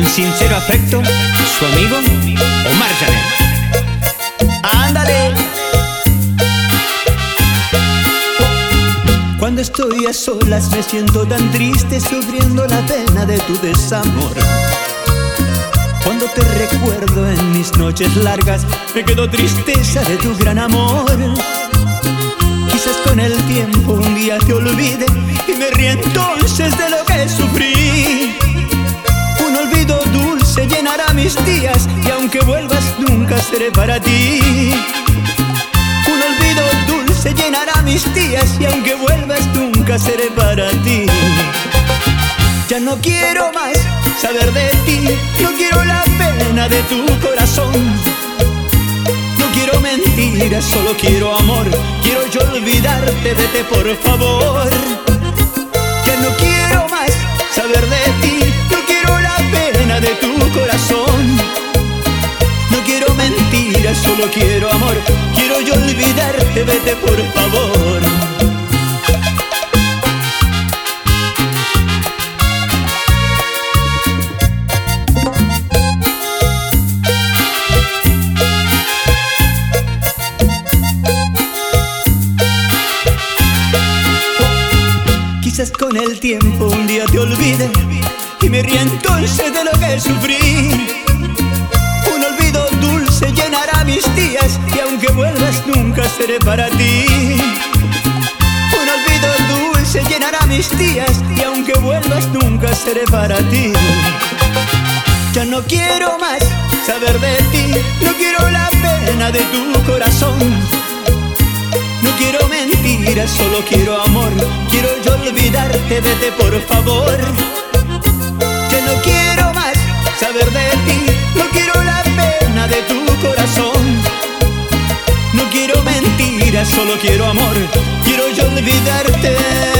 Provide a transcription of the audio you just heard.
sincero afecto, su amigo Omar Janet. Ándale. Cuando estoy a solas me siento tan triste sufriendo la pena de tu desamor. Cuando te recuerdo en mis noches largas me quedo tristeza de tu gran amor. Quizás con el tiempo un día te olvide y me ríe entonces de lo que sufrí. Aunque vuelvas nunca seré para ti. Un olvido dulce llenará mis días y aunque vuelvas nunca seré para ti. Ya no quiero más saber de ti, no quiero la pena de tu corazón. No quiero mentiras, solo quiero amor, quiero yo olvidarte, vete por favor. Ya no quiero más saber de ti, no quiero la pena de tu corazón. Solo quiero amor, quiero yo olvidarte, vete por favor. Quizás con el tiempo un día te olvide y me ríe entonces de lo que sufrí. Seré para ti. Un olvido dulce llenará mis días y aunque vuelvas nunca seré para ti. Ya no quiero más saber de ti, no quiero la pena de tu corazón. No quiero mentiras, solo quiero amor. Quiero yo olvidarte, vete por favor. Ya no quiero más saber de ti, mentiras, solo quiero amor. Quiero yo olvidarte.